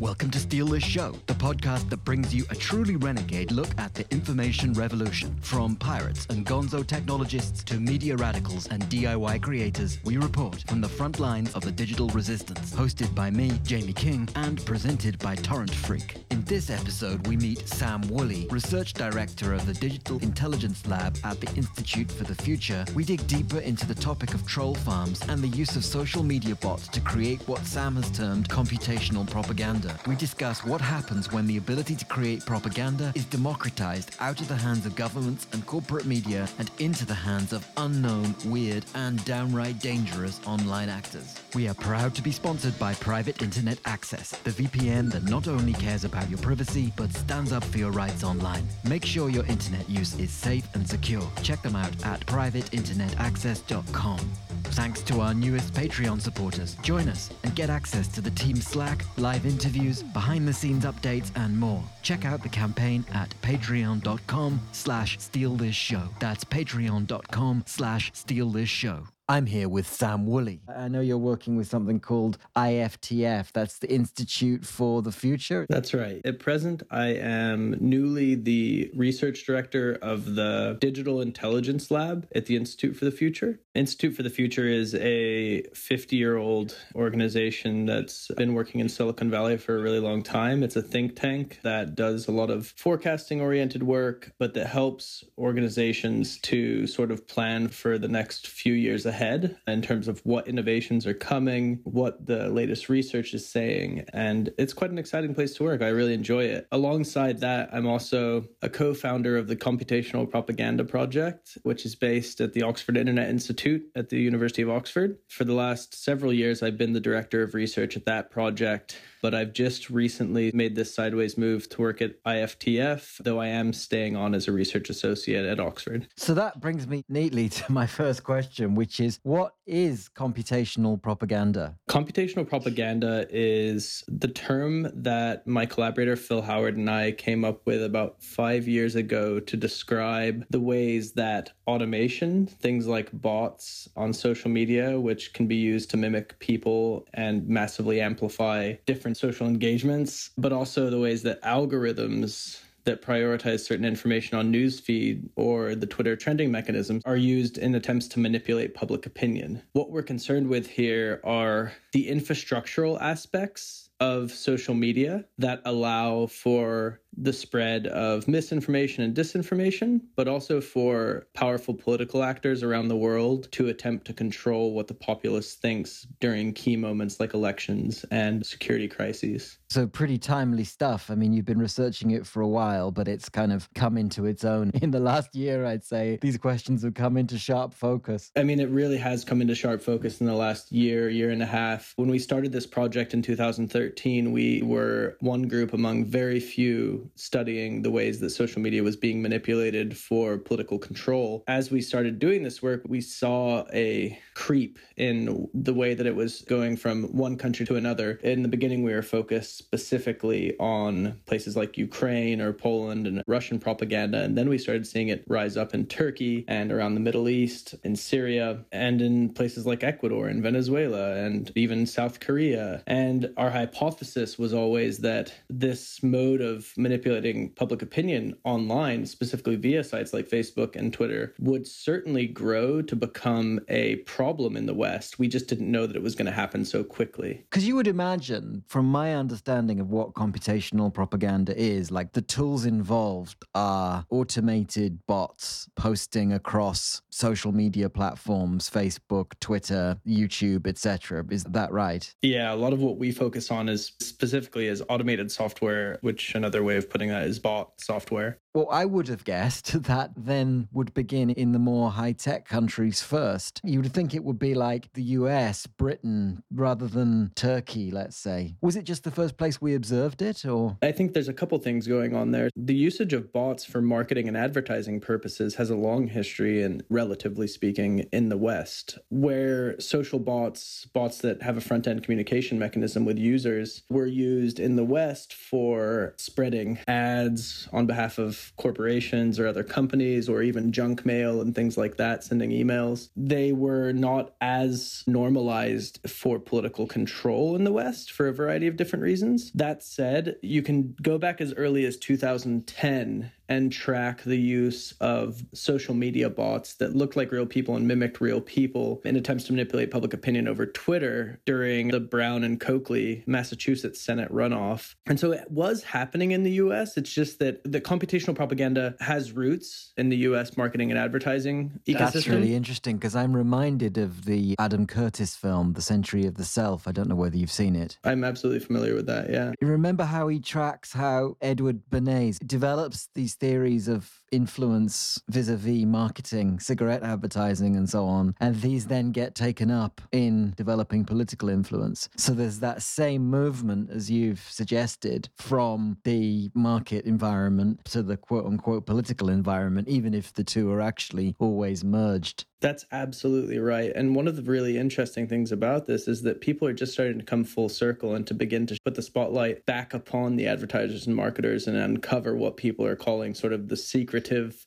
Welcome to Steal This Show, the podcast that brings you a truly renegade look at the information revolution. From pirates and gonzo technologists to media radicals and DIY creators, we report from the front lines of the digital resistance. Hosted by me, Jamie King, and presented by Torrent Freak. In this episode, we meet Sam Woolley, Research Director of the Digital Intelligence Lab at the Institute for the Future. We dig deeper into the topic of troll farms and the use of social media bots to create what Sam has termed computational propaganda. We discuss what happens when the ability to create propaganda is democratized out of the hands of governments and corporate media and into the hands of unknown, weird, and downright dangerous online actors. We are proud to be sponsored by Private Internet Access, the VPN that not only cares about your privacy, but stands up for your rights online. Make sure your internet use is safe and secure. Check them out at privateinternetaccess.com. Thanks to our newest Patreon supporters. Join us and get access to the team Slack, live interviews, behind the scenes updates, and more. Check out the campaign at patreon.com slash steal this show. That's patreon.com slash steal this show. I'm here with Sam Woolley. I know you're working with something called IFTF. That's the Institute for the Future. That's right. At present, I am newly the research director of the Digital Intelligence Lab at the Institute for the Future. Institute for the Future is a 50 year old organization that's been working in Silicon Valley for a really long time. It's a think tank that does a lot of forecasting oriented work, but that helps organizations to sort of plan for the next few years ahead in terms of what innovations are coming, what the latest research is saying. And it's quite an exciting place to work. I really enjoy it. Alongside that, I'm also a co founder of the Computational Propaganda Project, which is based at the Oxford Internet Institute at the University of Oxford. For the last several years, I've been the director of research at that project but I've just recently made this sideways move to work at IFTF, though I am staying on as a research associate at Oxford. So that brings me neatly to my first question, which is what is computational propaganda? Computational propaganda is the term that my collaborator Phil Howard and I came up with about five years ago to describe the ways that automation, things like bots on social media, which can be used to mimic people and massively amplify different social engagements, but also the ways that algorithms that prioritize certain information on newsfeed or the Twitter trending mechanisms are used in attempts to manipulate public opinion. What we're concerned with here are the infrastructural aspects of social media that allow for the spread of misinformation and disinformation, but also for powerful political actors around the world to attempt to control what the populace thinks during key moments like elections and security crises. So, pretty timely stuff. I mean, you've been researching it for a while, but it's kind of come into its own in the last year, I'd say. These questions have come into sharp focus. I mean, it really has come into sharp focus in the last year, year and a half. When we started this project in 2013, we were one group among very few studying the ways that social media was being manipulated for political control. As we started doing this work, we saw a creep in the way that it was going from one country to another. In the beginning, we were focused specifically on places like Ukraine or Poland and Russian propaganda. And then we started seeing it rise up in Turkey and around the Middle East, in Syria, and in places like Ecuador and Venezuela and even South Korea. And our hypothesis was always that this mode of manipulating public opinion online, specifically via sites like Facebook and Twitter, would certainly grow to become a problem in the West. We just didn't know that it was going to happen so quickly. Because you would imagine, from my understanding of what computational propaganda is, like the tools involved are automated bots posting across social media platforms, Facebook, Twitter, YouTube, etc. Is that right? Yeah, a lot of what we focus on is specifically is automated software, which another way of putting that is bot software. Well, I would have guessed that then would begin in the more high tech countries first. You would think it would be like the US, Britain, rather than Turkey, let's say. Was it just the first place we observed it, or? I think there's a couple things going on there. The usage of bots for marketing and advertising purposes has a long history, and relatively speaking, in the West, where social bots, bots that have a front end communication mechanism with users, were used in the West for spreading ads on behalf of corporations or other companies or even junk mail and things like that, sending emails. They were not as normalized for political control in the West for a variety of different reasons. That said, you can go back as early as 2010 and track the use of social media bots that looked like real people and mimicked real people in attempts to manipulate public opinion over Twitter during the Brown and Coakley Massachusetts Senate runoff. And so it was happening in the US. It's just that the computational propaganda has roots in the US marketing and advertising ecosystem. That's really interesting because I'm reminded of the Adam Curtis film, The Century of the Self. I don't know whether you've seen it. I'm absolutely familiar with that, yeah. You remember how he tracks how Edward Bernays develops these theories of influence vis-a-vis marketing, cigarette advertising and so on, and these then get taken up in developing political influence. So there's that same movement as you've suggested from the market environment to the quote unquote political environment, even if the two are actually always merged. That's absolutely right. And one of the really interesting things about this is that people are just starting to come full circle and to begin to put the spotlight back upon the advertisers and marketers and uncover what people are calling sort of the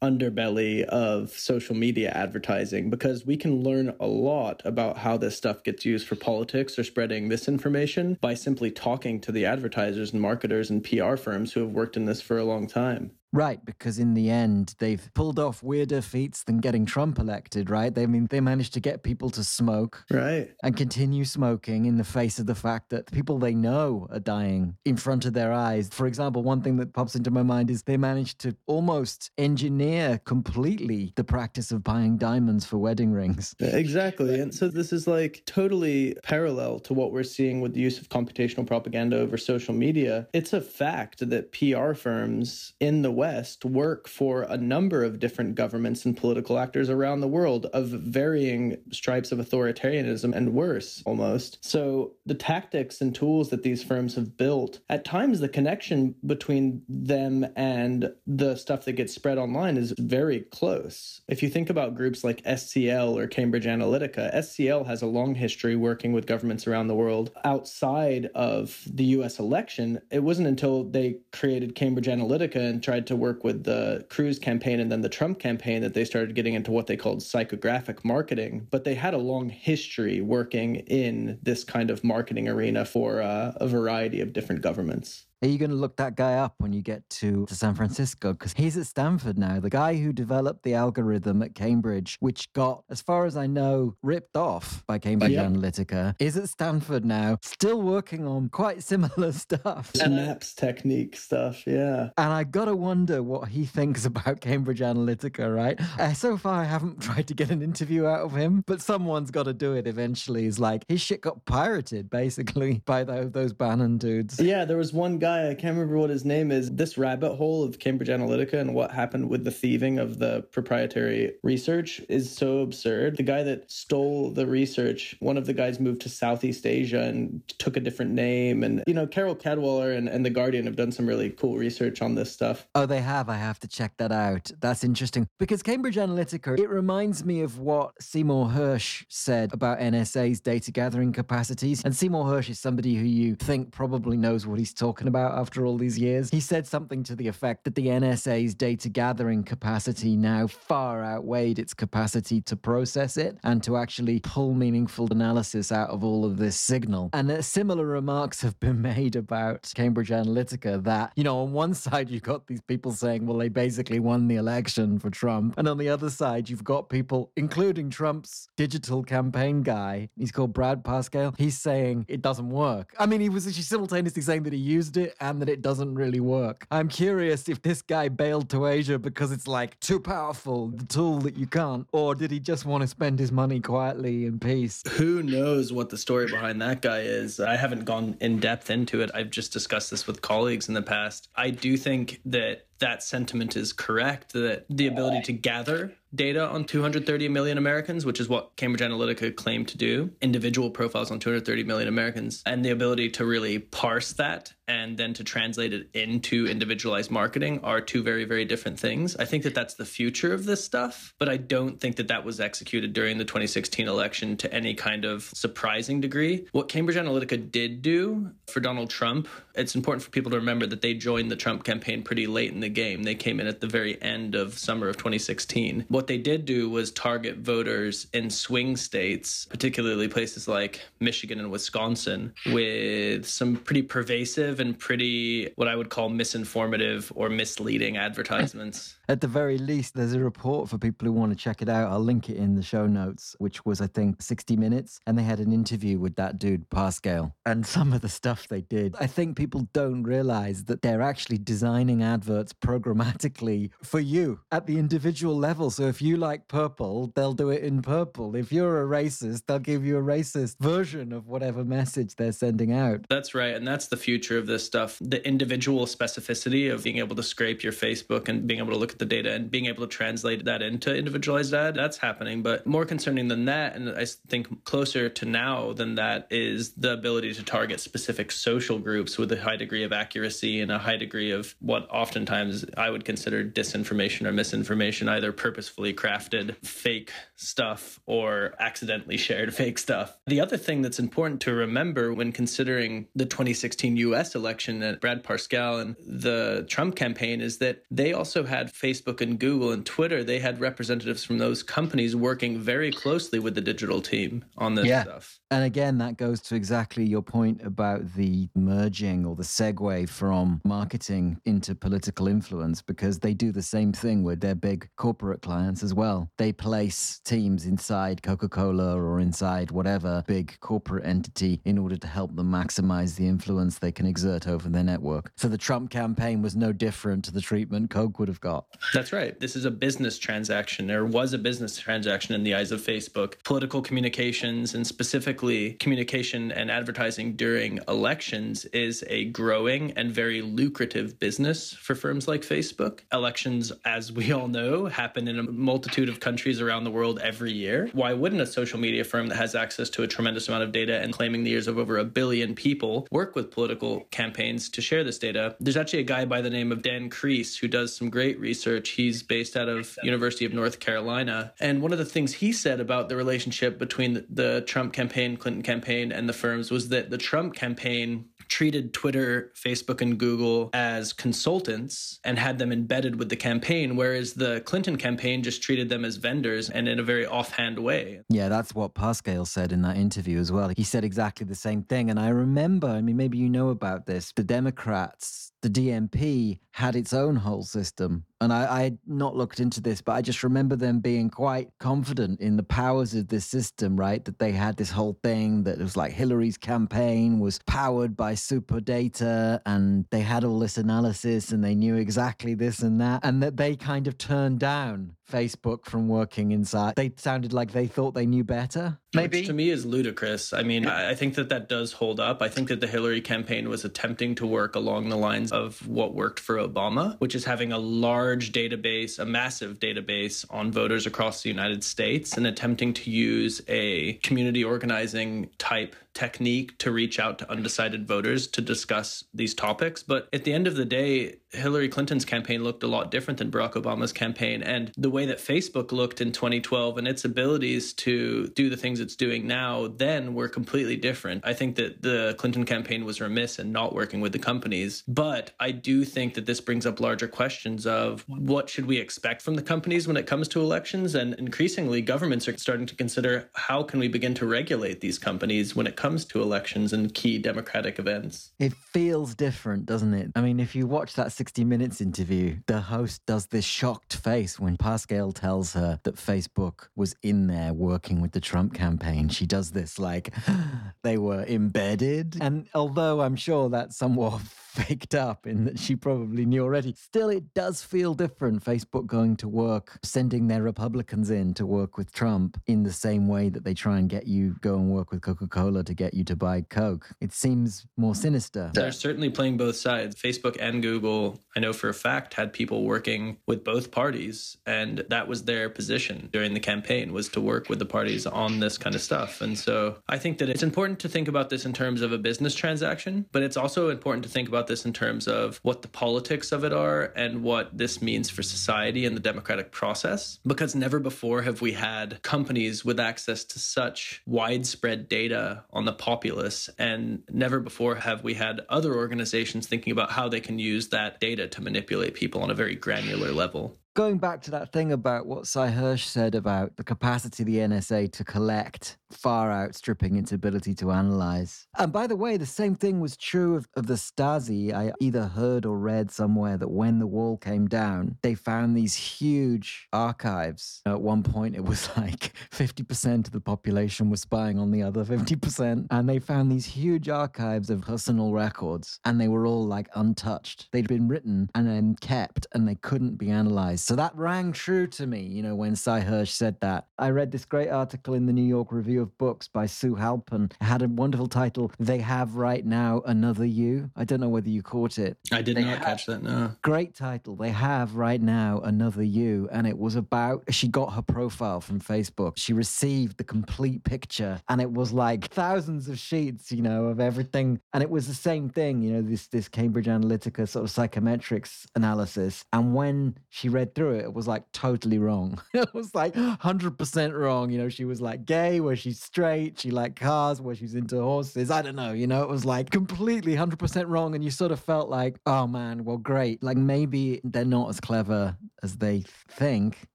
underbelly of social media advertising because we can learn a lot about how this stuff gets used for politics or spreading misinformation by simply talking to the advertisers and marketers and PR firms who have worked in this for a long time. Right, because in the end, they've pulled off weirder feats than getting Trump elected, right? They I mean they managed to get people to smoke, right, and continue smoking in the face of the fact that people they know are dying in front of their eyes. For example, one thing that pops into my mind is they managed to almost engineer completely the practice of buying diamonds for wedding rings. Exactly, and so this is like totally parallel to what we're seeing with the use of computational propaganda over social media. It's a fact that PR firms in the West work for a number of different governments and political actors around the world of varying stripes of authoritarianism and worse almost. So the tactics and tools that these firms have built, at times the connection between them and the stuff that gets spread online is very close. If you think about groups like SCL or Cambridge Analytica, SCL has a long history working with governments around the world outside of the US election. It wasn't until they created Cambridge Analytica and tried to work with the Cruz campaign and then the Trump campaign that they started getting into what they called psychographic marketing. But they had a long history working in this kind of marketing arena for uh, a variety of different governments. Are you going to look that guy up when you get to, to San Francisco? Because he's at Stanford now. The guy who developed the algorithm at Cambridge, which got, as far as I know, ripped off by Cambridge yep. Analytica, is at Stanford now, still working on quite similar stuff. Synapse technique stuff, yeah. And I got to wonder what he thinks about Cambridge Analytica, right? Uh, so far, I haven't tried to get an interview out of him, but someone's got to do it eventually. Is like his shit got pirated, basically, by the, those Bannon dudes. Yeah, there was one guy guy, I can't remember what his name is, this rabbit hole of Cambridge Analytica and what happened with the thieving of the proprietary research is so absurd. The guy that stole the research, one of the guys moved to Southeast Asia and took a different name. And, you know, Carol Cadwalladr and, and The Guardian have done some really cool research on this stuff. Oh, they have. I have to check that out. That's interesting. Because Cambridge Analytica, it reminds me of what Seymour Hersh said about NSA's data gathering capacities. And Seymour Hersh is somebody who you think probably knows what he's talking about about after all these years. He said something to the effect that the NSA's data gathering capacity now far outweighed its capacity to process it and to actually pull meaningful analysis out of all of this signal. And similar remarks have been made about Cambridge Analytica that, you know, on one side, you've got these people saying, well, they basically won the election for Trump. And on the other side, you've got people, including Trump's digital campaign guy, he's called Brad Parscale, he's saying it doesn't work. I mean, he was simultaneously saying that he used it and that it doesn't really work. I'm curious if this guy bailed to Asia because it's like too powerful, the tool that you can't, or did he just want to spend his money quietly in peace? Who knows what the story behind that guy is? I haven't gone in depth into it. I've just discussed this with colleagues in the past. I do think that that sentiment is correct that the ability to gather data on 230 million Americans, which is what Cambridge Analytica claimed to do, individual profiles on 230 million Americans, and the ability to really parse that and then to translate it into individualized marketing are two very, very different things. I think that that's the future of this stuff, but I don't think that that was executed during the 2016 election to any kind of surprising degree. What Cambridge Analytica did do for Donald Trump, it's important for people to remember that they joined the Trump campaign pretty late in the the game. They came in at the very end of summer of 2016. What they did do was target voters in swing states, particularly places like Michigan and Wisconsin, with some pretty pervasive and pretty what I would call misinformative or misleading advertisements. At the very least, there's a report for people who want to check it out. I'll link it in the show notes, which was, I think, 60 minutes. And they had an interview with that dude, Pascal, and some of the stuff they did. I think people don't realize that they're actually designing adverts programmatically for you at the individual level. So if you like purple, they'll do it in purple. If you're a racist, they'll give you a racist version of whatever message they're sending out. That's right. And that's the future of this stuff. The individual specificity of being able to scrape your Facebook and being able to look at the data and being able to translate that into individualized ad, that's happening. But more concerning than that, and I think closer to now than that, is the ability to target specific social groups with a high degree of accuracy and a high degree of what oftentimes I would consider disinformation or misinformation, either purposefully crafted fake stuff or accidentally shared fake stuff. The other thing that's important to remember when considering the 2016 US election and Brad Parscale and the Trump campaign is that they also had Facebook and Google and Twitter, they had representatives from those companies working very closely with the digital team on this yeah. stuff. And again, that goes to exactly your point about the merging or the segue from marketing into political influence because they do the same thing with their big corporate clients as well. They place teams inside Coca Cola or inside whatever big corporate entity in order to help them maximize the influence they can exert over their network. So the Trump campaign was no different to the treatment Coke would have got. That's right. This is a business transaction. There was a business transaction in the eyes of Facebook. Political communications and specifically communication and advertising during elections is a growing and very lucrative business for firms like Facebook. Elections, as we all know, happen in a multitude of countries around the world every year. Why wouldn't a social media firm that has access to a tremendous amount of data and claiming the ears of over a billion people work with political campaigns to share this data? There's actually a guy by the name of Dan Kreiss who does some great research. He's based out of University of North Carolina. And one of the things he said about the relationship between the Trump campaign, Clinton campaign, and the firms was that the Trump campaign treated Twitter, Facebook, and Google as consultants and had them embedded with the campaign, whereas the Clinton campaign just treated them as vendors and in a very offhand way. Yeah, that's what Pascal said in that interview as well. He said exactly the same thing. And I remember, I mean, maybe you know about this, the Democrats, the DNP had its own whole system and I, I had not looked into this, but I just remember them being quite confident in the powers of this system, right? That they had this whole thing that was like Hillary's campaign was powered by super data and they had all this analysis and they knew exactly this and that, and that they kind of turned down Facebook from working inside. They sounded like they thought they knew better. Maybe. Which to me is ludicrous. I mean, I think that that does hold up. I think that the Hillary campaign was attempting to work along the lines of what worked for Obama, which is having a large database, a massive database on voters across the United States and attempting to use a community organizing type technique to reach out to undecided voters to discuss these topics. But at the end of the day, Hillary Clinton's campaign looked a lot different than Barack Obama's campaign. And the way that Facebook looked in 2012 and its abilities to do the things it's doing now then were completely different. I think that the Clinton campaign was remiss in not working with the companies. But I do think that this brings up larger questions of what should we expect from the companies when it comes to elections? And increasingly, governments are starting to consider how can we begin to regulate these companies when it comes comes to elections and key democratic events. It feels different, doesn't it? I mean, if you watch that 60 Minutes interview, the host does this shocked face when Pascal tells her that Facebook was in there working with the Trump campaign. She does this like they were embedded. And although I'm sure that's somewhat faked up in that she probably knew already. Still, it does feel different. Facebook going to work, sending their Republicans in to work with Trump in the same way that they try and get you go and work with Coca Cola to get you to buy Coke. It seems more sinister. They're certainly playing both sides. Facebook and Google, I know for a fact, had people working with both parties. And that was their position during the campaign was to work with the parties on this kind of stuff. And so I think that it's important to think about this in terms of a business transaction, but it's also important to think about this in terms of what the politics of it are and what this means for society and the democratic process. Because never before have we had companies with access to such widespread data on the populace, and never before have we had other organizations thinking about how they can use that data to manipulate people on a very granular level going back to that thing about what Sy Hersh said about the capacity of the NSA to collect far outstripping its ability to analyze. And by the way, the same thing was true of, of the Stasi. I either heard or read somewhere that when the wall came down, they found these huge archives. At one point, it was like 50% of the population was spying on the other 50%. And they found these huge archives of personal records, and they were all like untouched. They'd been written and then kept, and they couldn't be analyzed. So that rang true to me, you know, when Sy Hersh said that. I read this great article in the New York Review review of books by Sue Halpern had a wonderful title, They Have Right Now Another You. I don't know whether you caught it. I did they not catch that, no. Great title. They Have Right Now Another You. And it was about, she got her profile from Facebook. She received the complete picture and it was like thousands of sheets, you know, of everything. And it was the same thing, you know, this, this Cambridge Analytica sort of psychometrics analysis. And when she read through it, it was like totally wrong. it was like 100% wrong. You know, she was like gay, where she she's straight, she liked cars, where she's into horses. I don't know, you know, it was like completely 100% wrong. And you sort of felt like, oh man, well, great. Like maybe they're not as clever as they think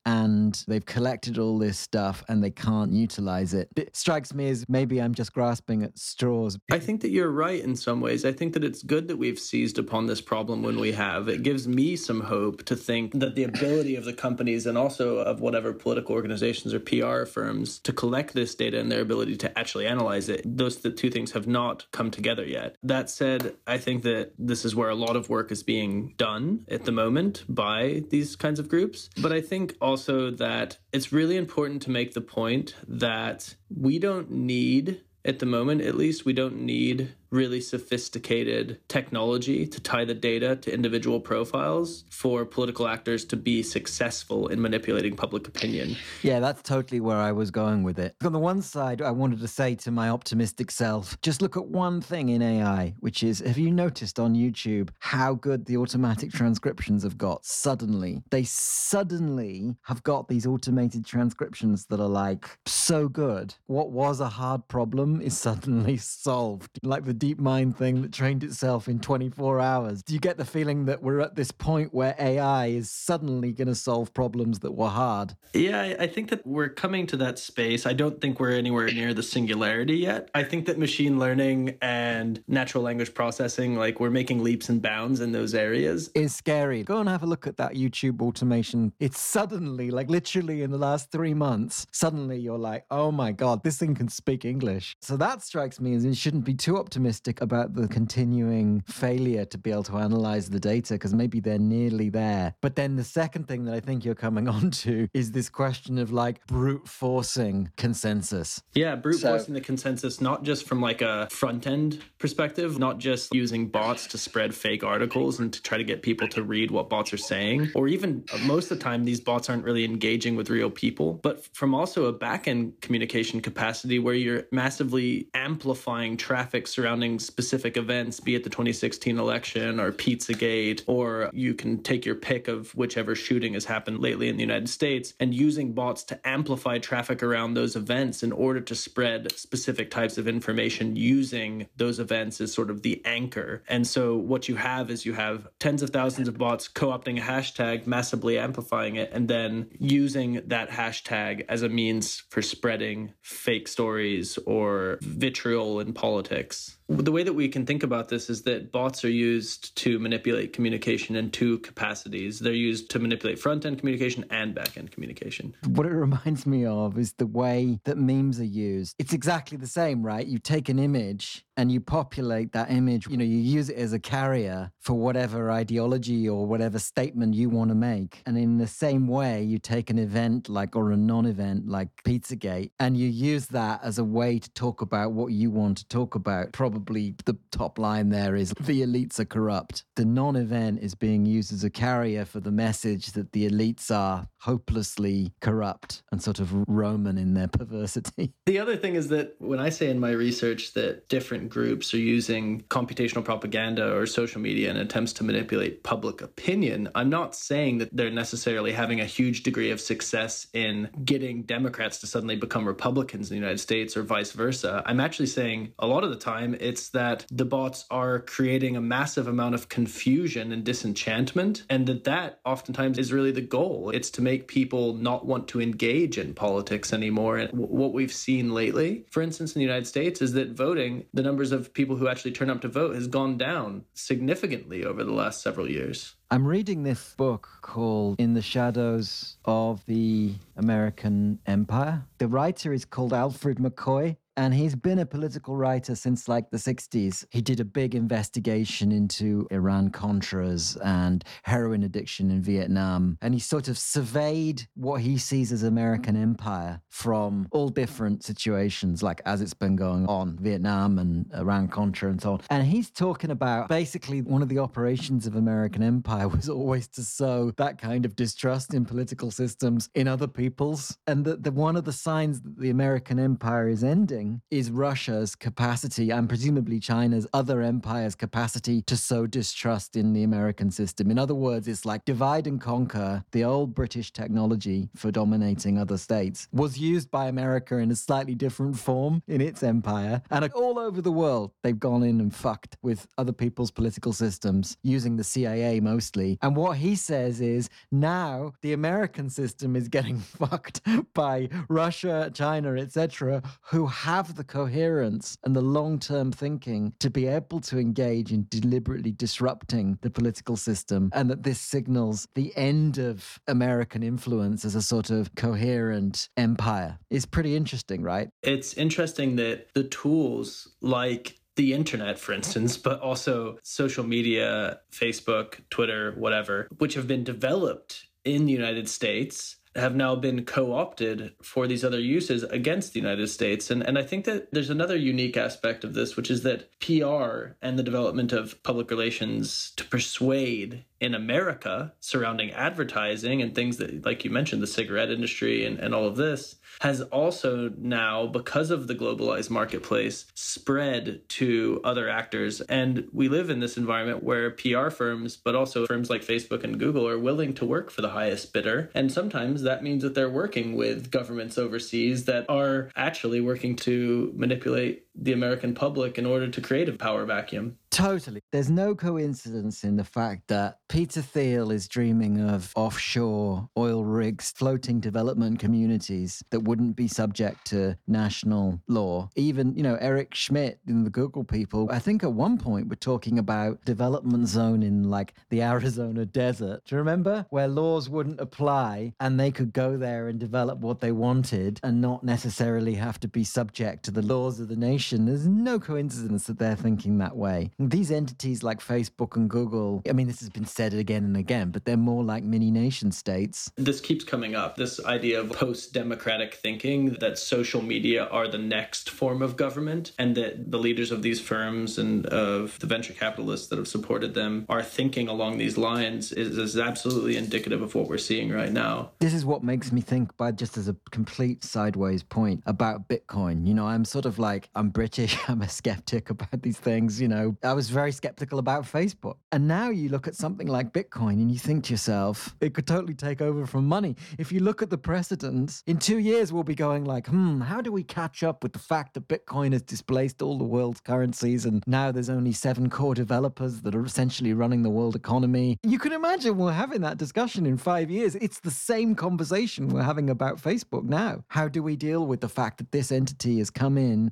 and they've collected all this stuff and they can't utilize it. It strikes me as maybe I'm just grasping at straws. I think that you're right in some ways. I think that it's good that we've seized upon this problem when we have. It gives me some hope to think that the ability of the companies and also of whatever political organizations or PR firms to collect this data and their ability to actually analyze it, those the two things have not come together yet. That said, I think that this is where a lot of work is being done at the moment by these kinds of groups. But I think also that it's really important to make the point that we don't need at the moment at least we don't need really sophisticated technology to tie the data to individual profiles for political actors to be successful in manipulating public opinion. Yeah, that's totally where I was going with it. On the one side, I wanted to say to my optimistic self, just look at one thing in AI, which is have you noticed on YouTube how good the automatic transcriptions have got suddenly? They suddenly have got these automated transcriptions that are like so good. What was a hard problem is suddenly solved. Like the DeepMind thing that trained itself in 24 hours. Do you get the feeling that we're at this point where AI is suddenly going to solve problems that were hard? Yeah, I think that we're coming to that space. I don't think we're anywhere near the singularity yet. I think that machine learning and natural language processing, like we're making leaps and bounds in those areas. Is scary. Go and have a look at that YouTube automation. It's suddenly, like literally in the last three months, suddenly you're like, oh my God, this thing can speak English. So that strikes me as it shouldn't be too optimistic about the continuing failure to be able to analyze the data because maybe they're nearly there. But then the second thing that I think you're coming on to is this question of like brute forcing consensus. Yeah, brute so, forcing the consensus, not just from like a front end perspective, not just using bots to spread fake articles and to try to get people to read what bots are saying, or even most of the time, these bots aren't really engaging with real people, but from also a back end communication capacity where you're massively amplifying traffic surrounding surrounding specific events, be it the 2016 election or Pizzagate, or you can take your pick of whichever shooting has happened lately in the United States and using bots to amplify traffic around those events in order to spread specific types of information using those events as sort of the anchor. And so what you have is you have tens of thousands of bots co opting a hashtag, massively amplifying it, and then using that hashtag as a means for spreading fake stories or vitriol in politics the way that we can think about this is that bots are used to manipulate communication in two capacities. They're used to manipulate front end communication and back end communication. What it reminds me of is the way that memes are used. It's exactly the same, right? You take an image and you populate that image, you know, you use it as a carrier for whatever ideology or whatever statement you want to make. And in the same way, you take an event like or a non event like Pizzagate and you use that as a way to talk about what you want to talk about. Probably probably the top line there is the elites are corrupt. The non event is being used as a carrier for the message that the elites are hopelessly corrupt and sort of Roman in their perversity. The other thing is that when I say in my research that different groups are using computational propaganda or social media in attempts to manipulate public opinion, I'm not saying that they're necessarily having a huge degree of success in getting Democrats to suddenly become Republicans in the United States or vice versa. I'm actually saying a lot of the time it's that the bots are creating a massive amount of confusion and disenchantment, and that that oftentimes is really the goal. It's to make people not want to engage in politics anymore. And what we've seen lately, for instance, in the United States, is that voting, the numbers of people who actually turn up to vote has gone down significantly over the last several years. I'm reading this book called In the Shadows of the American Empire. The writer is called Alfred McCoy and he's been a political writer since like the 60s. He did a big investigation into Iran Contras and heroin addiction in Vietnam. And he sort of surveyed what he sees as American empire from all different situations, like as it's been going on, Vietnam and Iran Contra and so on. And he's talking about basically one of the operations of American empire was always to sow that kind of distrust in political systems in other people's. And that the, one of the signs that the American empire is ending is Russia's capacity and presumably China's other empires' capacity to sow distrust in the American system. In other words, it's like divide and conquer. The old British technology for dominating other states was used by America in a slightly different form in its empire. And all over the world, they've gone in and fucked with other people's political systems using the CIA mostly. And what he says is now the American system is getting fucked by Russia, China, etc., who have have the coherence and the long term thinking to be able to engage in deliberately disrupting the political system, and that this signals the end of American influence as a sort of coherent empire is pretty interesting, right? It's interesting that the tools like the internet, for instance, but also social media, Facebook, Twitter, whatever, which have been developed in the United States have now been co-opted for these other uses against the United States. And and I think that there's another unique aspect of this, which is that PR and the development of public relations to persuade in America surrounding advertising and things that like you mentioned, the cigarette industry and, and all of this has also now, because of the globalized marketplace, spread to other actors. And we live in this environment where PR firms, but also firms like Facebook and Google, are willing to work for the highest bidder. And sometimes that means that they're working with governments overseas that are actually working to manipulate the American public in order to create a power vacuum. Totally. There's no coincidence in the fact that Peter Thiel is dreaming of offshore oil rigs, floating development communities that wouldn't be subject to national law. Even, you know, Eric Schmidt and the Google people, I think at one point were talking about development zone in like the Arizona desert. Do you remember? Where laws wouldn't apply and they could go there and develop what they wanted and not necessarily have to be subject to the laws of the nation. There's no coincidence that they're thinking that way. These entities like Facebook and Google, I mean, this has been said again and again, but they're more like mini nation states. This keeps coming up this idea of post democratic thinking that social media are the next form of government, and that the leaders of these firms and of the venture capitalists that have supported them are thinking along these lines is, is absolutely indicative of what we're seeing right now. This is what makes me think, by just as a complete sideways point, about Bitcoin. You know, I'm sort of like, I'm British, I'm a skeptic about these things. You know, I was very skeptical about Facebook. And now you look at something like Bitcoin and you think to yourself, it could totally take over from money. If you look at the precedents, in two years we'll be going like, hmm, how do we catch up with the fact that Bitcoin has displaced all the world's currencies and now there's only seven core developers that are essentially running the world economy? You can imagine we're having that discussion in five years. It's the same conversation we're having about Facebook now. How do we deal with the fact that this entity has come in,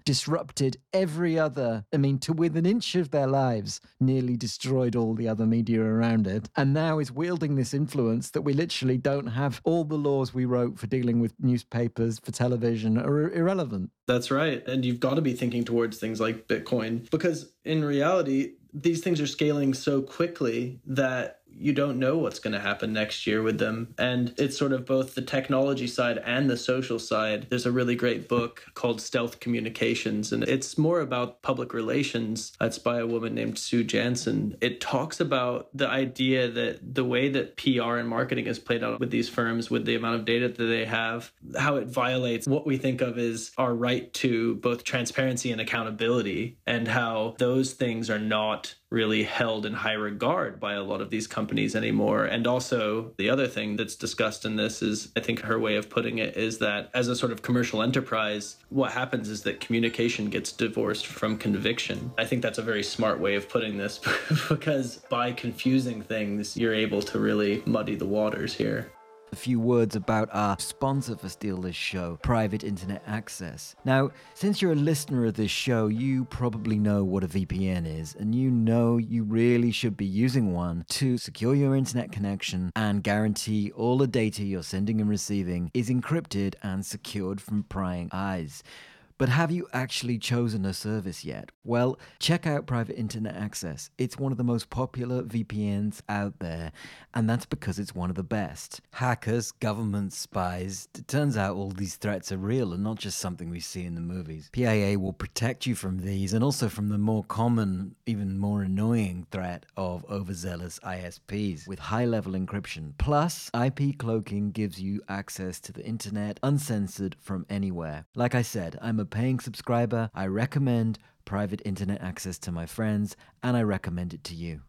disrupted every other, I mean, to within an inch of their lives, nearly destroyed all the other media around it, and now is wielding this influence that we literally don't have all the laws we wrote for dealing with newspapers, for television are irrelevant. That's right. And you've got to be thinking towards things like Bitcoin because in reality, these things are scaling so quickly that you don't know what's going to happen next year with them. And it's sort of both the technology side and the social side. There's a really great book called Stealth Communications, and it's more about public relations. It's by a woman named Sue Jansen. It talks about the idea that the way that PR and marketing is played out with these firms, with the amount of data that they have, how it violates what we think of as our right to both transparency and accountability, and how those things are not really held in high regard by a lot of these companies anymore. And also, the other thing that's discussed in this is I think her way of putting it is that as a sort of commercial enterprise, what happens is that communication gets divorced from conviction. I think that's a very smart way of putting this because by confusing things, you're able to really muddy the waters here a few words about our sponsor for Steal This Show, Private Internet Access. Now, since you're a listener of this show, you probably know what a VPN is, and you know you really should be using one to secure your internet connection and guarantee all the data you're sending and receiving is encrypted and secured from prying eyes. But have you actually chosen a service yet? Well, check out Private Internet Access. It's one of the most popular VPNs out there, and that's because it's one of the best. Hackers, government spies, it turns out all these threats are real and not just something we see in the movies. PIA will protect you from these and also from the more common, even more annoying threat of overzealous ISPs with high level encryption. Plus, IP cloaking gives you access to the internet uncensored from anywhere. Like I said, I'm a paying subscriber. I recommend private internet access to my friends, and I recommend it to you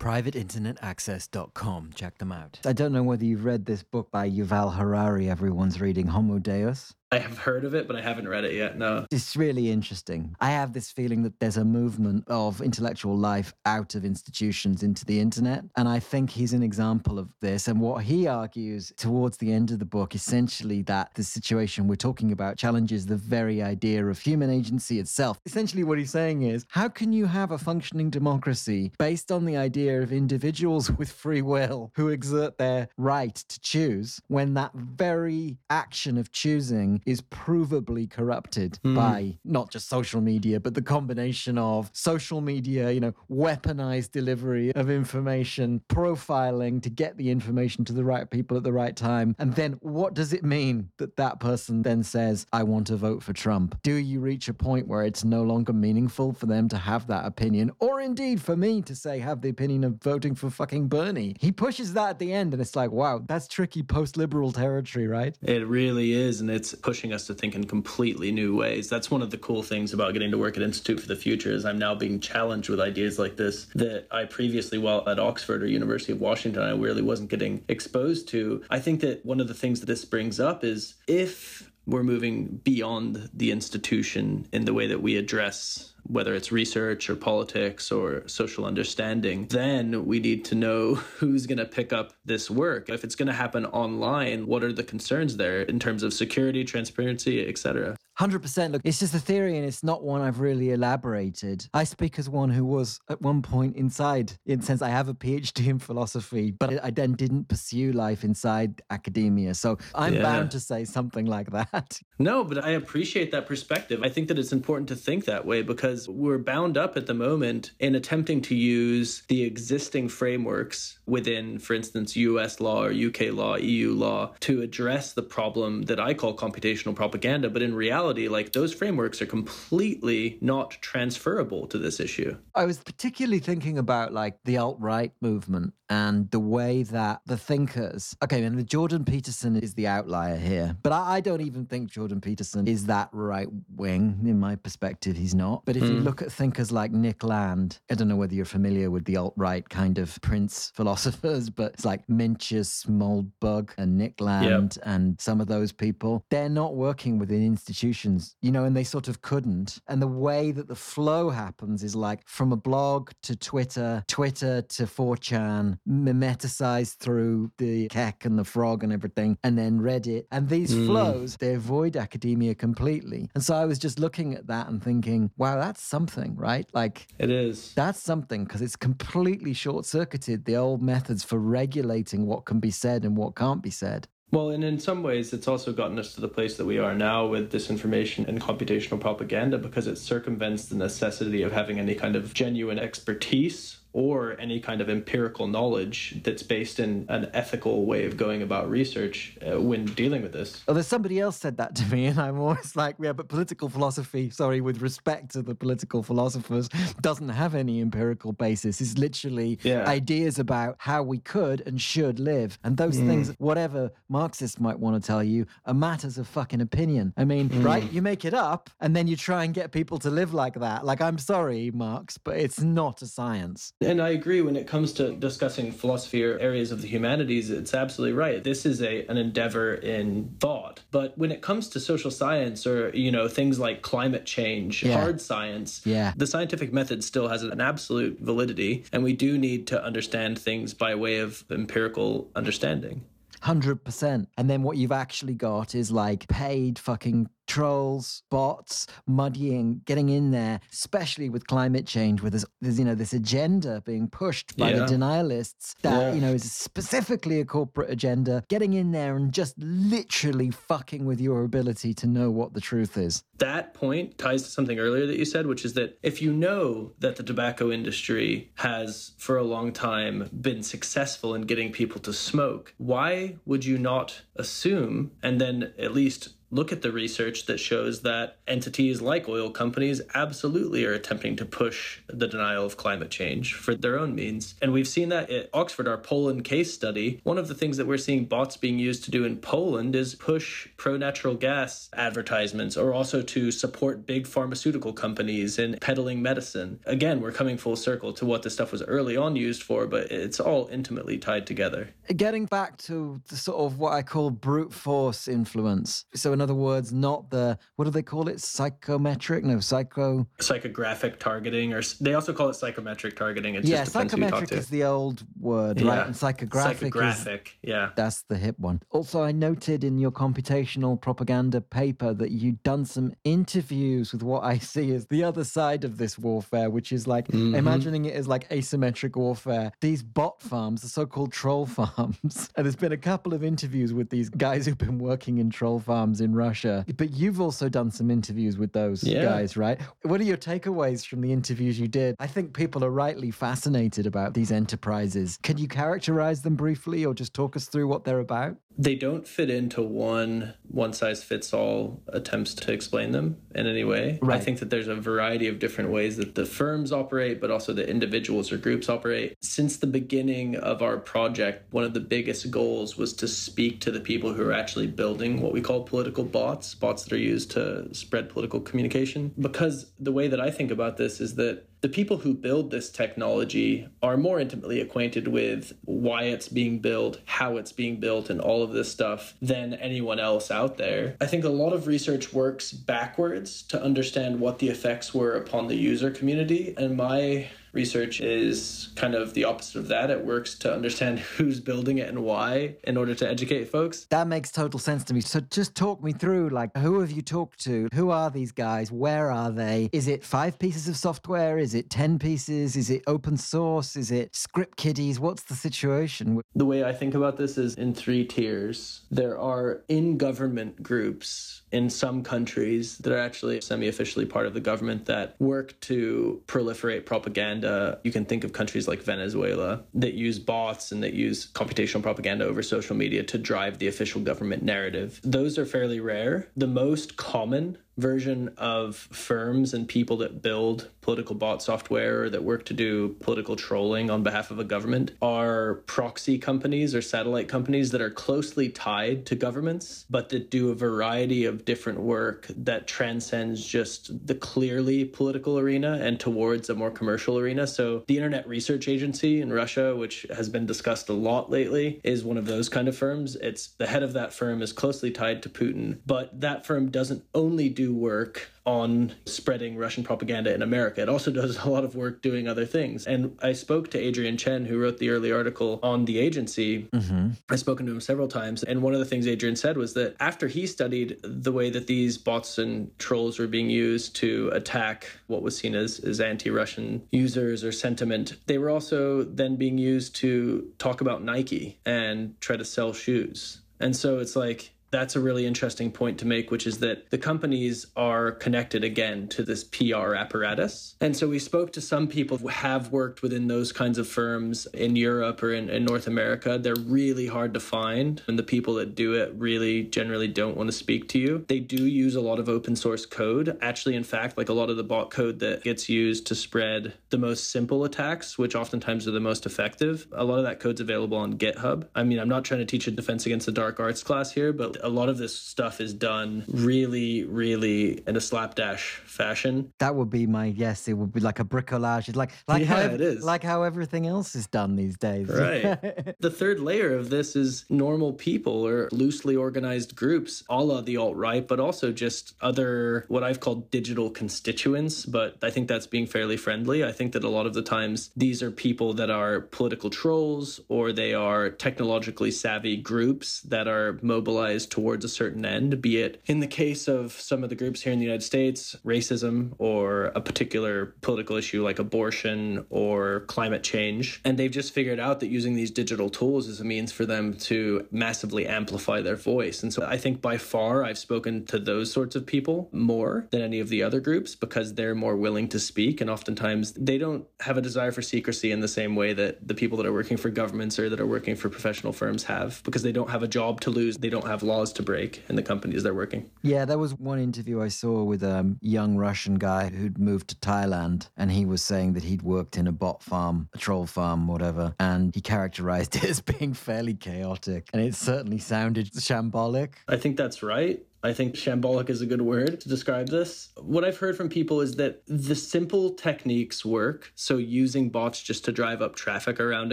privateinternetaccess.com. Check them out. I don't know whether you've read this book by Yuval Harari, everyone's reading Homo Deus. I have heard of it, but I haven't read it yet. No. It's really interesting. I have this feeling that there's a movement of intellectual life out of institutions into the internet. And I think he's an example of this. And what he argues towards the end of the book, essentially, that the situation we're talking about challenges the very idea of human agency itself. Essentially, what he's saying is how can you have a functioning democracy based on the idea of individuals with free will who exert their right to choose when that very action of choosing is provably corrupted mm. by not just social media, but the combination of social media, you know, weaponized delivery of information, profiling to get the information to the right people at the right time. And then what does it mean that that person then says, I want to vote for Trump? Do you reach a point where it's no longer meaningful for them to have that opinion? Or indeed for me to say, have the opinion of voting for fucking Bernie? He pushes that at the end, and it's like, wow, that's tricky post liberal territory, right? It really is. And it's pushing us to think in completely new ways. That's one of the cool things about getting to work at Institute for the Future is I'm now being challenged with ideas like this that I previously, while at Oxford or University of Washington, I really wasn't getting exposed to. I think that one of the things that this brings up is if we're moving beyond the institution in the way that we address whether it's research or politics or social understanding, then we need to know who's going to pick up this work. If it's going to happen online, what are the concerns there in terms of security, transparency, etc.? 100%. Look, it's just a theory and it's not one I've really elaborated. I speak as one who was at one point inside, in sense I have a PhD in philosophy, but I then didn't pursue life inside academia. So I'm yeah. bound to say something like that. No, but I appreciate that perspective. I think that it's important to think that way because we're bound up at the moment in attempting to use the existing frameworks within, for instance, US law or UK law, EU law, to address the problem that I call computational propaganda. But in reality, reality, like those frameworks are completely not transferable to this issue. I was particularly thinking about like the alt right movement and the way that the thinkers, okay, and the Jordan Peterson is the outlier here, but I, I don't even think Jordan Peterson is that right wing. In my perspective, he's not. But if mm. you hmm. look at thinkers like Nick Land, I don't know whether you're familiar with the alt right kind of Prince philosophers, but it's like Mencius Moldbug and Nick Land yep. and some of those people. They're not working within institutions, you know, and they sort of couldn't. And the way that the flow happens is like from a blog to Twitter, Twitter to 4chan, mimeticized through the Kek and the frog and everything, and then Reddit. And these mm. flows, they avoid academia completely. And so I was just looking at that and thinking, wow, that's something, right? Like, it is. That's something because it's completely short circuited the old methods for regulating what can be said and what can't be said. Well, and in some ways, it's also gotten us to the place that we are now with disinformation and computational propaganda because it circumvents the necessity of having any kind of genuine expertise or any kind of empirical knowledge that's based in an ethical way of going about research uh, when dealing with this. Oh, there's somebody else said that to me, and I'm always like, yeah, but political philosophy, sorry, with respect to the political philosophers, doesn't have any empirical basis. It's literally yeah. ideas about how we could and should live. And those mm. things, whatever Marxists might want to tell you, are matters of fucking opinion. I mean, mm. right? You make it up and then you try and get people to live like that. Like, I'm sorry, Marx, but it's not a science. And I agree when it comes to discussing philosophy or areas of the humanities, it's absolutely right. This is a an endeavor in thought. But when it comes to social science or, you know, things like climate change, yeah. hard science, yeah. the scientific method still has an absolute validity. And we do need to understand things by way of empirical understanding. 100%. And then what you've actually got is like paid fucking trolls, bots, muddying, getting in there, especially with climate change, where there's, there's you know this agenda being pushed by yeah. the denialists that yeah. you know is specifically a corporate agenda, getting in there and just literally fucking with your ability to know what the truth is. That point ties to something earlier that you said, which is that if you know that the tobacco industry has for a long time been successful in getting people to smoke, why would you not assume and then at least look at the research that shows that entities like oil companies absolutely are attempting to push the denial of climate change for their own means. And we've seen that at Oxford, our Poland case study. One of the things that we're seeing bots being used to do in Poland is push pro natural gas advertisements or also to support big pharmaceutical companies in peddling medicine. Again, we're coming full circle to what this stuff was early on used for, but it's all intimately tied together. Getting back to the sort of what I call brute force influence. So, in other words, not the what do they call it? Psychometric? No, psycho. Psychographic targeting, or they also call it psychometric targeting. It yeah, psychometric is the old word, yeah. right? And psychographic. Psychographic, is, yeah. That's the hip one. Also, I noted in your computational propaganda paper that you'd done some interviews with what I see as the other side of this warfare, which is like mm-hmm. imagining it as like asymmetric warfare. These bot farms, the so-called troll farms, and there's been a couple of interviews with these guys who've been working in troll farms in Russia. But you've also done some interviews with those yeah. guys, right? What are your takeaways from the interviews you did? I think people are rightly fascinated about these enterprises. Can you characterize them briefly or just talk us through what they're about? They don't fit into one one size fits all attempts to explain them in any way. Right. I think that there's a variety of different ways that the firms operate, but also the individuals or groups operate. Since the beginning of our project, one of the biggest goals was to speak to the people who are actually building what we call political bots, bots that are used to spread political communication. Because the way that I think about this is that the people who build this technology are more intimately acquainted with why it's being built, how it's being built, and all of this stuff than anyone else out there. I think a lot of research works backwards to understand what the effects were upon the user community. And my research is kind of the opposite of that. It works to understand who's building it and why in order to educate folks. That makes total sense to me. So just talk me through like who have you talked to? Who are these guys? Where are they? Is it five pieces of software? Is it 10 pieces? Is it open source? Is it script kiddies? What's the situation? The way I think about this is in three tiers. There are in government groups in some countries that are actually semi officially part of the government that work to proliferate propaganda. Uh, you can think of countries like Venezuela that use bots and that use computational propaganda over social media to drive the official government narrative. Those are fairly rare. The most common version of firms and people that build political bot software or that work to do political trolling on behalf of a government are proxy companies or satellite companies that are closely tied to governments, but that do a variety of different work that transcends just the clearly political arena and towards a more commercial arena. So, the Internet Research Agency in Russia, which has been discussed a lot lately, is one of those kind of firms. It's the head of that firm is closely tied to Putin, but that firm doesn't only do work on spreading Russian propaganda in America. It also does a lot of work doing other things. And I spoke to Adrian Chen, who wrote the early article on the agency. Mm-hmm. I've spoken to him several times. And one of the things Adrian said was that after he studied the way that these bots and trolls were being used to attack what was seen as, as anti Russian users or sentiment, they were also then being used to talk about Nike and try to sell shoes. And so it's like, that's a really interesting point to make, which is that the companies are connected again to this PR apparatus. And so we spoke to some people who have worked within those kinds of firms in Europe or in, in North America. They're really hard to find, and the people that do it really generally don't want to speak to you. They do use a lot of open source code. Actually, in fact, like a lot of the bot code that gets used to spread the most simple attacks, which oftentimes are the most effective, a lot of that code's available on GitHub. I mean, I'm not trying to teach a defense against the dark arts class here, but a lot of this stuff is done really, really in a slapdash fashion. That would be my guess. It would be like a bricolage. It's like like Yeah, how it is. like how everything else is done these days. Right. the third layer of this is normal people or loosely organized groups, a la the alt right, but also just other what I've called digital constituents. But I think that's being fairly friendly. I think that a lot of the times these are people that are political trolls or they are technologically savvy groups that are mobilized towards a certain end, be it in the case of some of the groups here in the United States, racism or a particular political issue like abortion or climate change. And they've just figured out that using these digital tools is a means for them to massively amplify their voice. And so I think by far I've spoken to those sorts of people more than any of the other groups because they're more willing to speak. And oftentimes they don't have a desire for secrecy in the same way that the people that are working for governments or that are working for professional firms have because they don't have a job to lose. They don't have laws to break in the companies they're working. Yeah, there was one interview I saw with a young Russian guy who'd moved to Thailand, and he was saying that he'd worked in a bot farm, a troll farm, whatever, and he characterized it as being fairly chaotic, and it certainly sounded shambolic. I think that's right. I think shambolic is a good word to describe this. What I've heard from people is that the simple techniques work. So, using bots just to drive up traffic around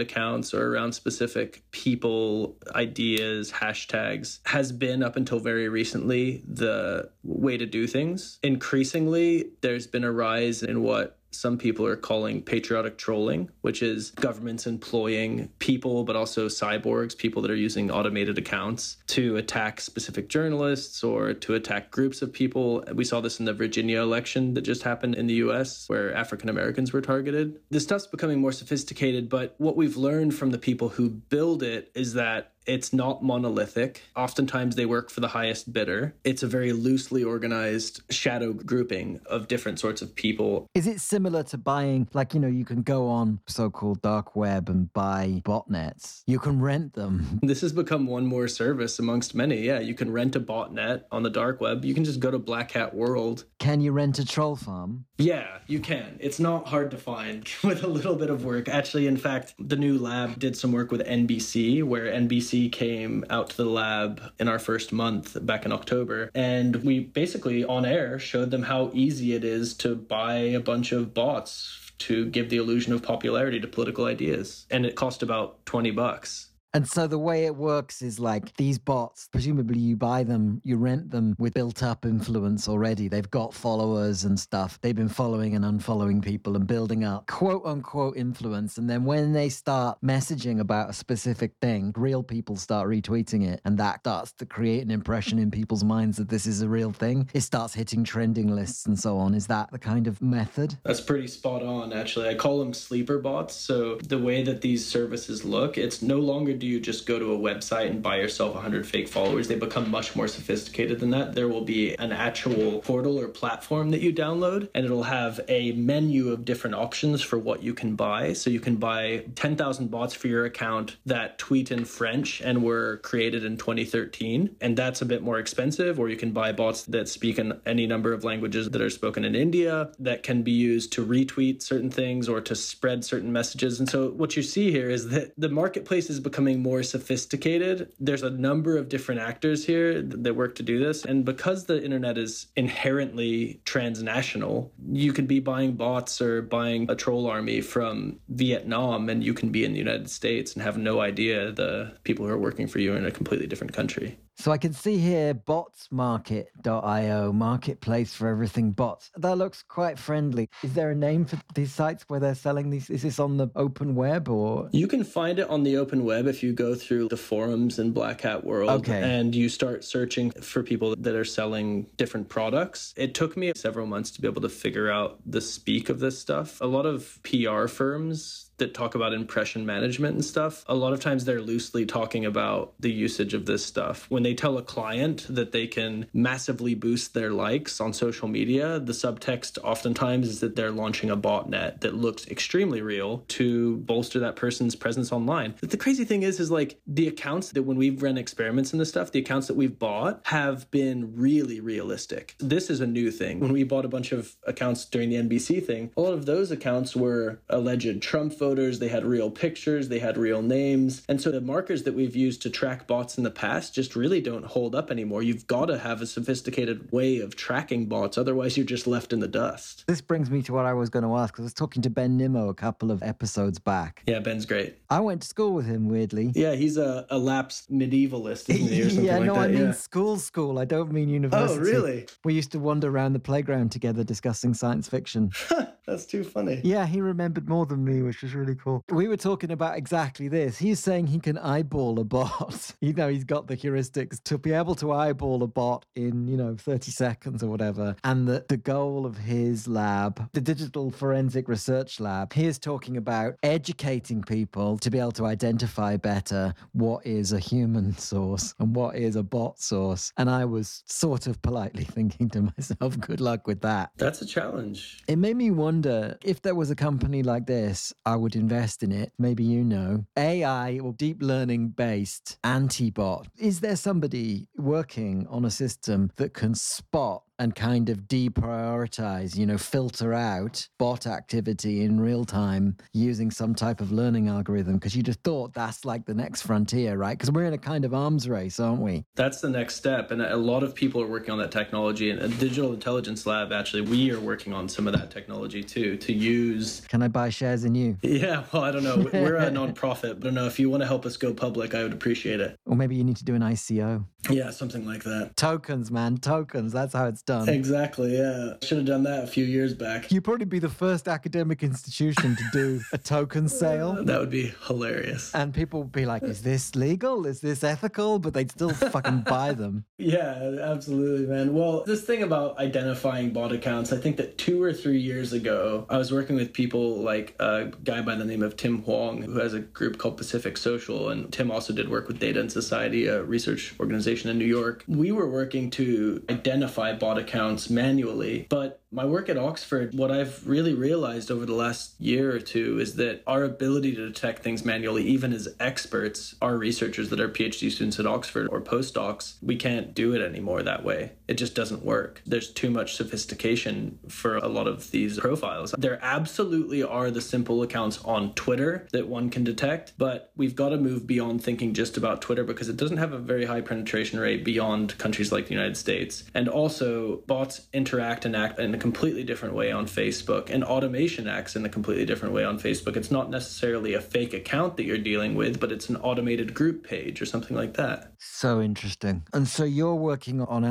accounts or around specific people, ideas, hashtags has been up until very recently the way to do things. Increasingly, there's been a rise in what some people are calling patriotic trolling, which is governments employing people, but also cyborgs, people that are using automated accounts to attack specific journalists or to attack groups of people. We saw this in the Virginia election that just happened in the US, where African Americans were targeted. This stuff's becoming more sophisticated, but what we've learned from the people who build it is that it's not monolithic. Oftentimes they work for the highest bidder. It's a very loosely organized shadow grouping of different sorts of people. Is it similar to buying, like, you know, you can go on so called dark web and buy botnets? You can rent them. This has become one more service amongst many. Yeah, you can rent a botnet on the dark web. You can just go to Black Hat World. Can you rent a troll farm? Yeah, you can. It's not hard to find with a little bit of work. Actually, in fact, the new lab did some work with NBC, where NBC came out to the lab in our first month back in October. And we basically, on air, showed them how easy it is to buy a bunch of bots to give the illusion of popularity to political ideas. And it cost about 20 bucks. And so the way it works is like these bots, presumably you buy them, you rent them with built up influence already. They've got followers and stuff. They've been following and unfollowing people and building up quote unquote influence. And then when they start messaging about a specific thing, real people start retweeting it. And that starts to create an impression in people's minds that this is a real thing. It starts hitting trending lists and so on. Is that the kind of method? That's pretty spot on, actually. I call them sleeper bots. So the way that these services look, it's no longer do you just go to a website and buy yourself 100 fake followers. They become much more sophisticated than that. There will be an actual portal or platform that you download, and it'll have a menu of different options for what you can buy. So you can buy 10,000 bots for your account that tweet in French and were created in 2013, and that's a bit more expensive. Or you can buy bots that speak in any number of languages that are spoken in India that can be used to retweet certain things or to spread certain messages. And so what you see here is that the marketplace is becoming more sophisticated. There's a number of different actors here that work to do this. And because the internet is inherently transnational, you could be buying bots or buying a troll army from Vietnam and you can be in the United States and have no idea the people who are working for you in a completely different country. So I can see here botsmarket.io, marketplace for everything bots. That looks quite friendly. Is there a name for these sites where they're selling these? Is this on the open web or? You can find it on the open web if you go through the forums in Black Hat World Okay. and you start searching for people that are selling different products. It took me several months to be able to figure out the speak of this stuff. A lot of PR firms that talk about impression management and stuff, a lot of times they're loosely talking about the usage of this stuff. When they tell a client that they can massively boost their likes on social media, the subtext oftentimes is that they're launching a botnet that looks extremely real to bolster that person's presence online. But the crazy thing is, is like the accounts that when we've run experiments in this stuff, the accounts that we've bought have been really realistic. This is a new thing. When we bought a bunch of accounts during the NBC thing, a lot of those accounts were alleged Trump. They had real pictures, they had real names. And so the markers that we've used to track bots in the past just really don't hold up anymore. You've got to have a sophisticated way of tracking bots, otherwise, you're just left in the dust. This brings me to what I was going to ask. I was talking to Ben Nimmo a couple of episodes back. Yeah, Ben's great. I went to school with him, weirdly. Yeah, he's a, a lapsed medievalist, isn't he? Or something yeah, like no, that. I mean yeah. school, school. I don't mean oh, university. Oh, really? We used to wander around the playground together discussing science fiction. That's too funny. Yeah, he remembered more than me, which was really cool. We were talking about exactly this. He's saying he can eyeball a bot. you know, he's got the heuristics to be able to eyeball a bot in, you know, 30 seconds or whatever. And the, the goal of his lab, the Digital Forensic Research Lab, he is talking about educating people to be able to identify better what is a human source and what is a bot source. And I was sort of politely thinking to myself, good luck with that. That's a challenge. It made me wonder if there was a company like this, I would invest in it. Maybe you know. AI or deep learning based anti bot. Is there somebody working on a system that can spot and kind of deprioritize, you know, filter out bot activity in real time using some type of learning algorithm? Because you just thought that's like the next frontier, right? Because we're in a kind of arms race, aren't we? That's the next step. And a lot of people are working on that technology. And a digital intelligence lab, actually, we are working on some of that technology too to use. Can I buy shares in you? Yeah, well, I don't know. We're a nonprofit, but I don't know. If you want to help us go public, I would appreciate it. Or maybe you need to do an ICO. Yeah, something like that. Tokens, man, tokens. That's how it's done. Exactly. Yeah. Should have done that a few years back. You'd probably be the first academic institution to do a token sale. That would be hilarious. And people would be like, is this legal? Is this ethical? But they'd still fucking buy them. Yeah, absolutely, man. Well, this thing about identifying bot accounts, I think that two or three years ago, I was working with people like a guy by the name of Tim Hwang, who has a group called Pacific Social. And Tim also did work with Data and Society, a research organization in New York. We were working to identify bot accounts manually, but my work at Oxford, what I've really realized over the last year or two is that our ability to detect things manually, even as experts, our researchers that are PhD students at Oxford or postdocs, we can't do it anymore that way. It just doesn't work. There's too much sophistication for a lot of these profiles. There absolutely are the simple accounts on Twitter that one can detect, but we've got to move beyond thinking just about Twitter because it doesn't have a very high penetration rate beyond countries like the United States. And also, bots interact and act in a completely different way on Facebook, and automation acts in a completely different way on Facebook. It's not necessarily a fake account that you're dealing with, but it's an automated group page or something like that. So interesting. And so you're working on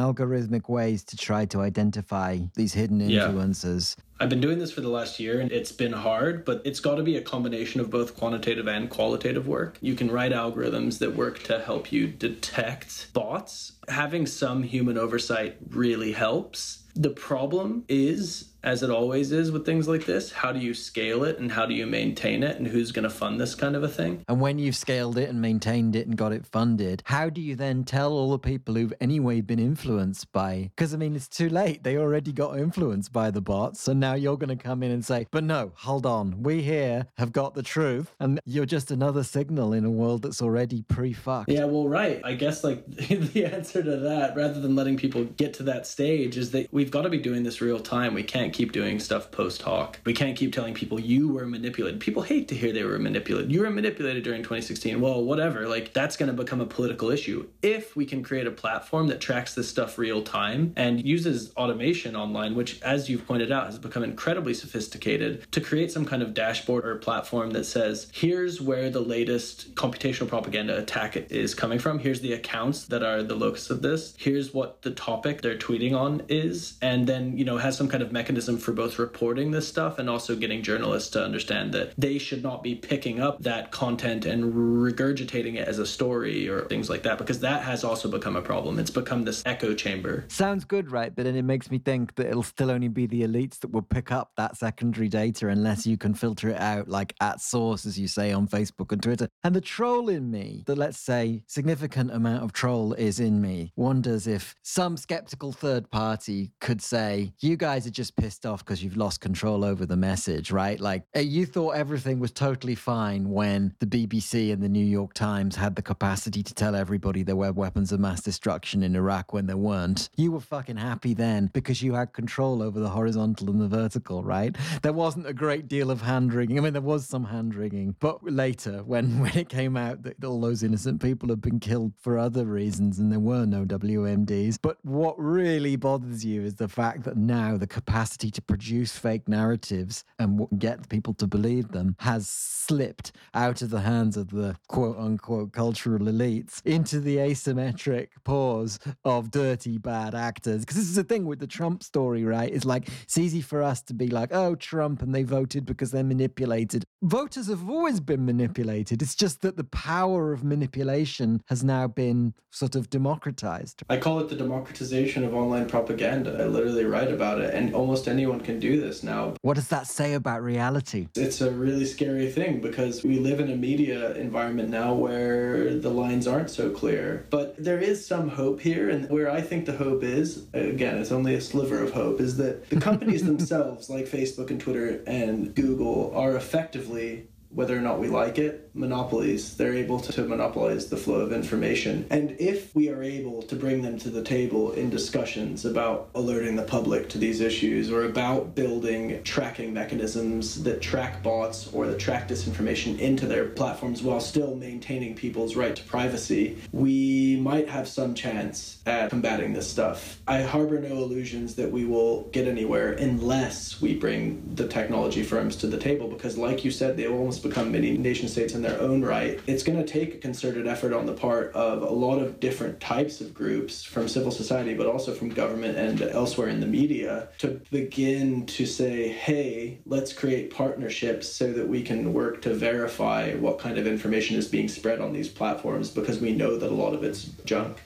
algorithmic ways to try to identify these hidden influences. Yeah. influences. I've been doing this for the last year and it's been hard, but it's got to be a combination of both quantitative and qualitative work. You can write algorithms that work to help you detect bots. Having some human oversight really helps. The problem is, as it always is with things like this, how do you scale it and how do you maintain it and who's going to fund this kind of a thing? And when you've scaled it and maintained it and got it funded, how do you then tell all the people who've anyway been influenced by? Because I mean, it's too late. They already got influenced by the bots. And now you're going to come in and say, but no, hold on. We here have got the truth. And you're just another signal in a world that's already pre fucked. Yeah, well, right. I guess like the answer to that, rather than letting people get to that stage, is that we've got to be doing this real time. We can't keep doing stuff post hoc. We can't keep telling people you were manipulated. People hate to hear they were manipulated. You were manipulated during 2016. Well, whatever. Like that's going to become a political issue if we can create a platform that tracks this stuff real time and uses automation online, which, as you've pointed out, has become incredibly sophisticated to create some kind of dashboard or platform that says, here's where the latest computational propaganda attack is coming from. Here's the accounts that are the locus of this. Here's what the topic they're tweeting on is. And then, you know, has some kind of mechanism for both reporting this stuff and also getting journalists to understand that they should not be picking up that content and regurgitating it as a story or things like that because that has also become a problem. It's become this echo chamber. Sounds good, right? But then it makes me think that it'll still only be the elites that will pick up that secondary data unless you can filter it out, like at source, as you say on Facebook and Twitter. And the troll in me, the let's say significant amount of troll is in me, wonders if some skeptical third party could say, you guys are just pissed off because you've lost control over the message, right? Like eh, you thought everything was totally fine when the BBC and the New York Times had the capacity to tell everybody there were weapons of mass destruction in Iraq when there weren't. You were fucking happy then because you had control over the horizontal and the vertical, right? There wasn't a great deal of hand wringing. I mean, there was some hand wringing, but later when, when it came out that all those innocent people had been killed for other reasons and there were no WMDs. But what really bothers you is the fact that now the capacity to produce fake narratives and get people to believe them has slipped out of the hands of the quote unquote cultural elites into the asymmetric paws of dirty bad actors. Because this is the thing with the Trump story, right? It's like it's easy for us to be like, oh, Trump, and they voted because they're manipulated. Voters have always been manipulated. It's just that the power of manipulation has now been sort of democratized. I call it the democratization of online propaganda. I literally write about it, and almost anyone can do this now. What does that say about reality? It's a really scary thing because we live in a media environment now where the lines aren't so clear. But there is some hope here, and where I think the hope is, again, it's only a sliver of hope, is that the companies themselves, like Facebook and Twitter and Google, are effectively whether or not we like it, monopolies. They're able to, to, monopolize the flow of information. And if we are able to bring them to the table in discussions about alerting the public to these issues or about building tracking mechanisms that track bots or that track disinformation into their platforms while still maintaining people's right to privacy, we might have some chance at combating this stuff. I harbor no illusions that we will get anywhere unless we bring the technology firms to the table because, like you said, they almost become mini nation states in their own right. It's going to take a concerted effort on the part of a lot of different types of groups from civil society, but also from government and elsewhere in the media to begin to say, hey, let's create partnerships so that we can work to verify what kind of information is being spread on these platforms because we know that a lot of it's junk.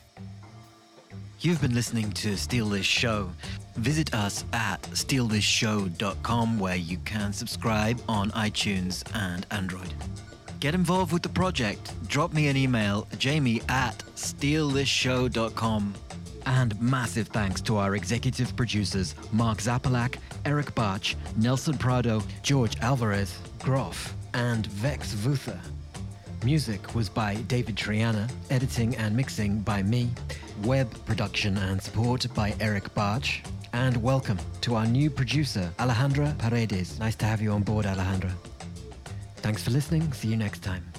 You've been listening to Steal This Show. Visit us at stealthisshow.com where you can subscribe on iTunes and Android. Get involved with the project. Drop me an email, jamie at stealthisshow.com. And massive thanks to our executive producers, Mark Zapalak, Eric Bach, Nelson Prado, George Alvarez, Groff, and Vex Vutha. Music was by David Triana, editing and mixing by me, web production and support by Eric Bach, and welcome to our new producer, Alejandra Paredes. Nice to have you on board, Alejandra. Thanks for listening. See you next time.